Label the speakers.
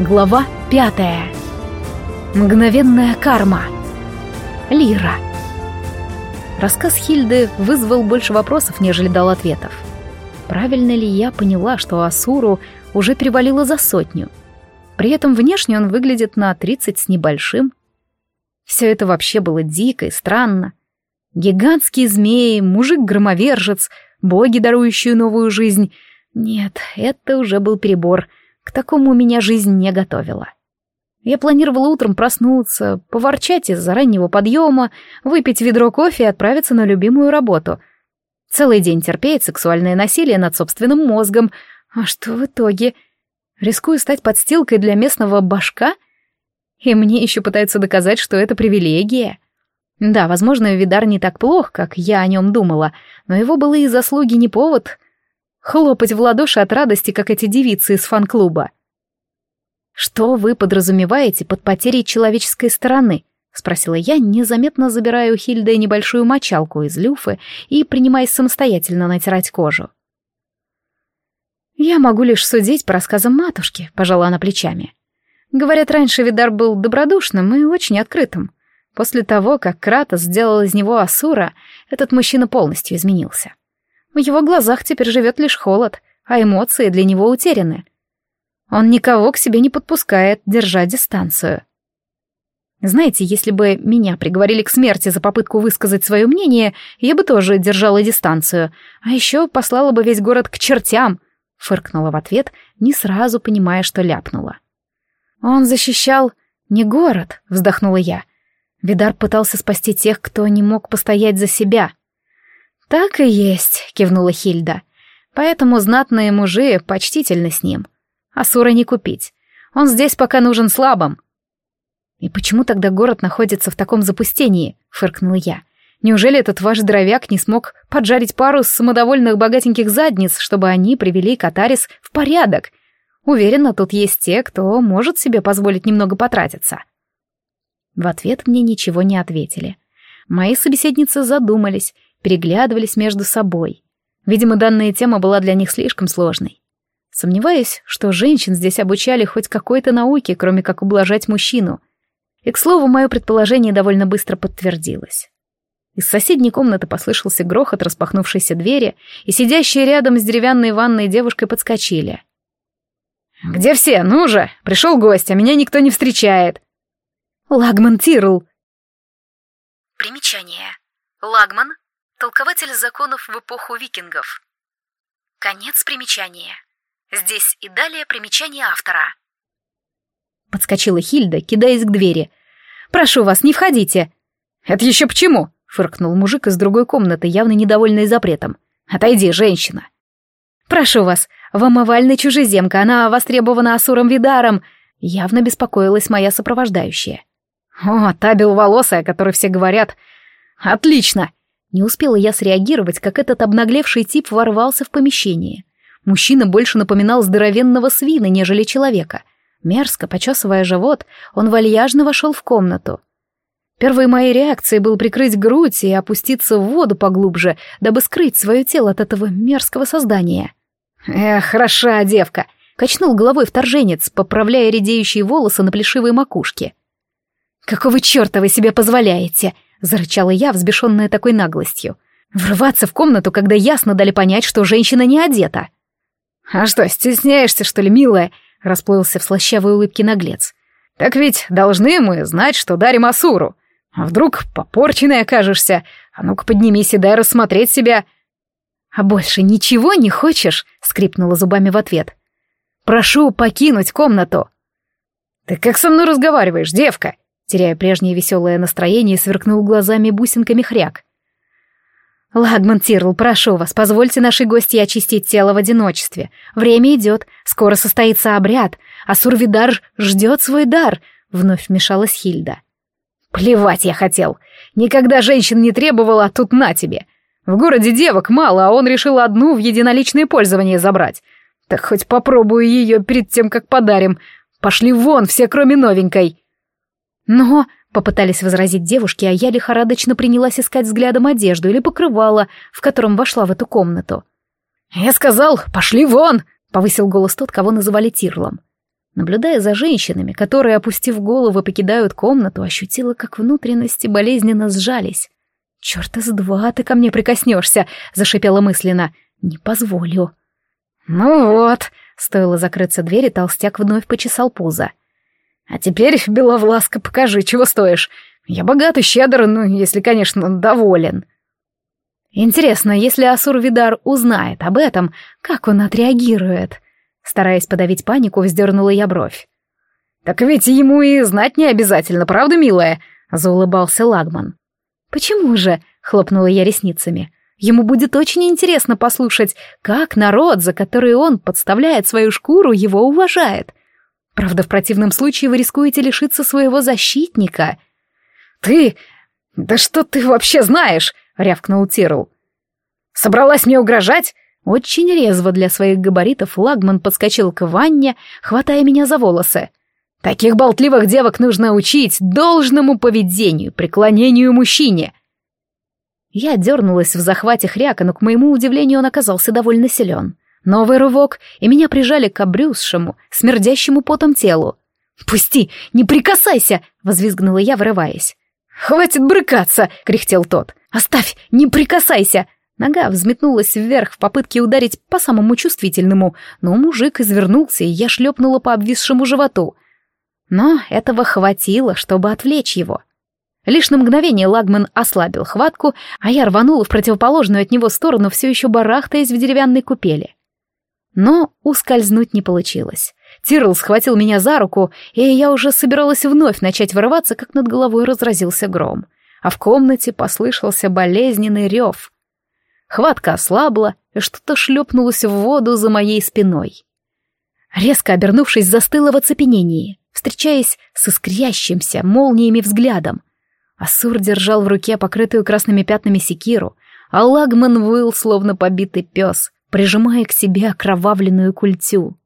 Speaker 1: Глава пятая. Мгновенная карма. Лира. Рассказ Хильды вызвал больше вопросов, нежели дал ответов. Правильно ли я поняла, что Асуру уже перевалило за сотню? При этом внешне он выглядит на тридцать с небольшим. Все это вообще было дико и странно. Гигантские змеи, мужик-громовержец, боги, дарующие новую жизнь. Нет, это уже был перебор — к такому меня жизнь не готовила. Я планировала утром проснуться, поворчать из-за раннего подъема, выпить ведро кофе и отправиться на любимую работу. Целый день терпеть сексуальное насилие над собственным мозгом. А что в итоге? Рискую стать подстилкой для местного башка? И мне еще пытаются доказать, что это привилегия. Да, возможно, Видар не так плох, как я о нем думала, но его былые заслуги не повод Хлопать в ладоши от радости, как эти девицы из фан-клуба. «Что вы подразумеваете под потерей человеческой стороны?» — спросила я, незаметно забирая у Хильды небольшую мочалку из люфы и принимаясь самостоятельно натирать кожу. «Я могу лишь судить по рассказам матушки», — пожала она плечами. Говорят, раньше Видар был добродушным и очень открытым. После того, как Кратос сделал из него Асура, этот мужчина полностью изменился. В его глазах теперь живет лишь холод, а эмоции для него утеряны. Он никого к себе не подпускает, держа дистанцию. Знаете, если бы меня приговорили к смерти за попытку высказать свое мнение, я бы тоже держала дистанцию, а еще послала бы весь город к чертям, фыркнула в ответ, не сразу понимая, что ляпнула. Он защищал не город, вздохнула я. Видар пытался спасти тех, кто не мог постоять за себя. «Так и есть», — кивнула Хильда. «Поэтому знатные мужи почтительны с ним. Асура не купить. Он здесь пока нужен слабым». «И почему тогда город находится в таком запустении?» — фыркнул я. «Неужели этот ваш здоровяк не смог поджарить пару самодовольных богатеньких задниц, чтобы они привели Катарис в порядок? Уверена, тут есть те, кто может себе позволить немного потратиться». В ответ мне ничего не ответили. Мои собеседницы задумались, переглядывались между собой. Видимо, данная тема была для них слишком сложной. Сомневаюсь, что женщин здесь обучали хоть какой-то науке, кроме как ублажать мужчину. И, к слову, мое предположение довольно быстро подтвердилось. Из соседней комнаты послышался грохот распахнувшейся двери, и сидящие рядом с деревянной ванной девушкой подскочили. «Где все? Ну же! Пришел гость, а меня никто не встречает!» «Лагман Тирл!»
Speaker 2: Примечание. Лагман Толкователь законов в эпоху викингов. Конец примечания. Здесь и далее примечание автора.
Speaker 1: Подскочила Хильда, кидаясь к двери. «Прошу вас, не входите!»
Speaker 3: «Это еще почему?» — фыркнул мужик из другой комнаты, явно недовольный запретом. «Отойди, женщина!»
Speaker 1: «Прошу вас, вам овальная чужеземка, она востребована Асуром Видаром!» Явно беспокоилась моя сопровождающая.
Speaker 3: «О, та беловолосая, о которой все говорят. Отлично!
Speaker 1: Не успела я среагировать, как этот обнаглевший тип ворвался в помещение. Мужчина больше напоминал здоровенного свина, нежели человека. Мерзко, почесывая живот, он вальяжно вошел в комнату. Первой моей реакцией был прикрыть грудь и опуститься в воду поглубже, дабы скрыть свое тело от этого мерзкого создания.
Speaker 3: «Эх, хороша девка!» — качнул головой вторженец, поправляя редеющие волосы на плешивой макушке.
Speaker 1: «Какого черта вы себе позволяете?» Зарычала я, взбешенная такой наглостью. Врываться в комнату, когда ясно дали понять, что женщина не одета.
Speaker 3: «А что, стесняешься, что ли, милая?» — расплылся в слащавой улыбке наглец. «Так ведь должны мы знать, что дарим Асуру. А вдруг попорченной окажешься? А ну-ка поднимись и дай рассмотреть себя».
Speaker 1: «А больше ничего не хочешь?» — скрипнула зубами в ответ. «Прошу покинуть комнату».
Speaker 3: «Ты как со мной разговариваешь, девка?» Теряя прежнее веселое настроение, сверкнул глазами бусинками хряк.
Speaker 1: «Лагман Тирл, прошу вас, позвольте нашей гости очистить тело в одиночестве. Время идет, скоро состоится обряд, а Сурвидар ждет свой дар», — вновь вмешалась Хильда.
Speaker 3: «Плевать я хотел. Никогда женщин не требовала, тут на тебе. В городе девок мало, а он решил одну в единоличное пользование забрать. Так хоть попробую ее перед тем, как подарим. Пошли вон все, кроме новенькой».
Speaker 1: «Но...» — попытались возразить девушки, а я лихорадочно принялась искать взглядом одежду или покрывало, в котором вошла в эту комнату.
Speaker 3: «Я сказал, пошли вон!» — повысил голос тот, кого называли Тирлом.
Speaker 1: Наблюдая за женщинами, которые, опустив головы, покидают комнату, ощутила, как внутренности болезненно сжались. «Черт из два ты ко мне прикоснешься!» — зашипела мысленно. «Не позволю».
Speaker 3: «Ну вот», — стоило закрыться двери, толстяк вновь почесал пузо. «А теперь, Беловласка, покажи, чего стоишь. Я богат и щедр, ну, если, конечно, доволен».
Speaker 1: Интересно, если Асур-Видар узнает об этом, как он отреагирует? Стараясь подавить панику, вздернула я бровь.
Speaker 3: «Так ведь ему и знать не обязательно, правда, милая?» — заулыбался Лагман.
Speaker 1: «Почему же?» — хлопнула я ресницами. «Ему будет очень интересно послушать, как народ, за который он подставляет свою шкуру, его уважает. Правда, в противном случае вы рискуете лишиться своего защитника».
Speaker 3: «Ты... Да что ты вообще знаешь?» — рявкнул Тирл. «Собралась мне угрожать?»
Speaker 1: Очень резво для своих габаритов Лагман подскочил к ванне, хватая меня за волосы.
Speaker 3: «Таких болтливых девок нужно учить должному поведению, преклонению мужчине!»
Speaker 1: Я дернулась в захвате хряка, но, к моему удивлению, он оказался довольно силен. Новый рывок, и меня прижали к обрюзшему, смердящему потом телу. «Пусти! Не прикасайся!» — возвизгнула я, вырываясь.
Speaker 3: «Хватит брыкаться!» — кряхтел тот.
Speaker 1: «Оставь! Не прикасайся!» Нога взметнулась вверх в попытке ударить по самому чувствительному, но мужик извернулся, и я шлепнула по обвисшему животу. Но этого хватило, чтобы отвлечь его. Лишь на мгновение Лагман ослабил хватку, а я рванула в противоположную от него сторону, все еще барахтаясь в деревянной купели. Но ускользнуть не получилось. Тирл схватил меня за руку, и я уже собиралась вновь начать вырываться, как над головой разразился гром а в комнате послышался болезненный рев. Хватка ослабла, и что-то шлепнулось в воду за моей спиной. Резко обернувшись, застыла в оцепенении, встречаясь с искрящимся молниями взглядом. Асур держал в руке покрытую красными пятнами секиру, а Лагман выл, словно побитый пес, прижимая к себе окровавленную культю.